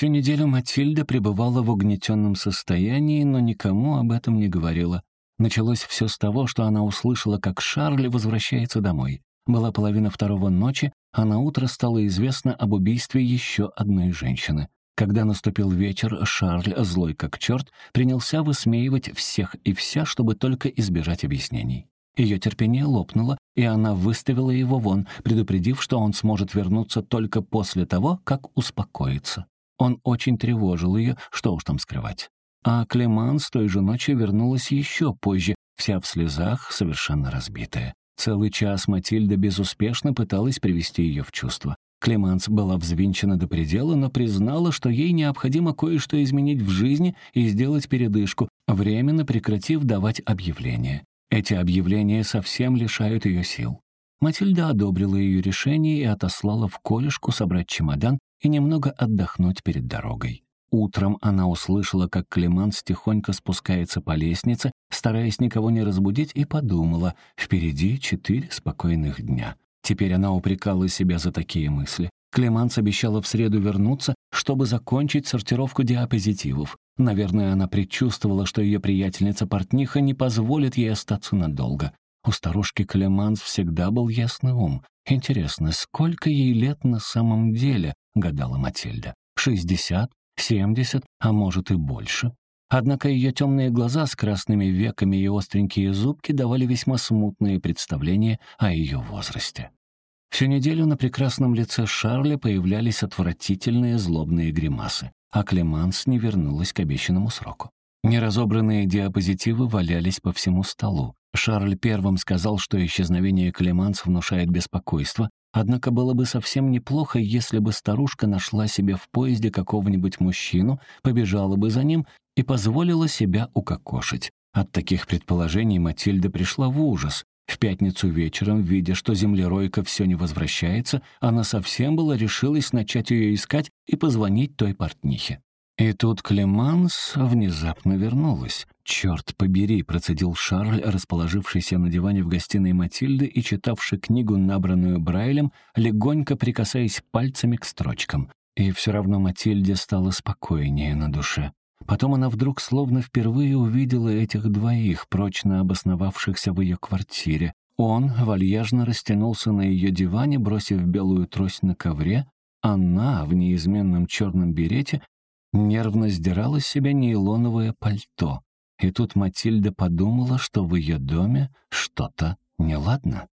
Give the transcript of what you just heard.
Всю неделю Матильда пребывала в угнетенном состоянии, но никому об этом не говорила. Началось все с того, что она услышала, как Шарль возвращается домой. Была половина второго ночи, а на утро стало известно об убийстве еще одной женщины. Когда наступил вечер, Шарль, злой как черт, принялся высмеивать всех и вся, чтобы только избежать объяснений. Ее терпение лопнуло, и она выставила его вон, предупредив, что он сможет вернуться только после того, как успокоится. Он очень тревожил ее, что уж там скрывать. А Клеман с той же ночи вернулась еще позже, вся в слезах, совершенно разбитая. Целый час Матильда безуспешно пыталась привести ее в чувство. Клеманс была взвинчена до предела, но признала, что ей необходимо кое-что изменить в жизни и сделать передышку, временно прекратив давать объявления. Эти объявления совсем лишают ее сил. Матильда одобрила ее решение и отослала в колешку собрать чемодан и немного отдохнуть перед дорогой. Утром она услышала, как Клеманс тихонько спускается по лестнице, стараясь никого не разбудить, и подумала, впереди четыре спокойных дня. Теперь она упрекала себя за такие мысли. Клеманс обещала в среду вернуться, чтобы закончить сортировку диапозитивов. Наверное, она предчувствовала, что ее приятельница-портниха не позволит ей остаться надолго. У старушки Клеманс всегда был ясный ум. Интересно, сколько ей лет на самом деле, гадала Матильда. Шестьдесят? семьдесят, а может и больше. Однако ее темные глаза с красными веками и остренькие зубки давали весьма смутные представления о ее возрасте. Всю неделю на прекрасном лице Шарля появлялись отвратительные злобные гримасы, а Клеманс не вернулась к обещанному сроку. Неразобранные диапозитивы валялись по всему столу. Шарль первым сказал, что исчезновение Клеманс внушает беспокойство, Однако было бы совсем неплохо, если бы старушка нашла себе в поезде какого-нибудь мужчину, побежала бы за ним и позволила себя укокошить. От таких предположений Матильда пришла в ужас. В пятницу вечером, видя, что землеройка все не возвращается, она совсем была решилась начать ее искать и позвонить той портнихе. И тут Клеманс внезапно вернулась. «Черт побери», — процедил Шарль, расположившийся на диване в гостиной Матильды и читавший книгу, набранную Брайлем, легонько прикасаясь пальцами к строчкам. И все равно Матильде стало спокойнее на душе. Потом она вдруг словно впервые увидела этих двоих, прочно обосновавшихся в ее квартире. Он вальяжно растянулся на ее диване, бросив белую трость на ковре, она в неизменном черном берете нервно сдирала с себя нейлоновое пальто. И тут Матильда подумала, что в ее доме что-то неладно.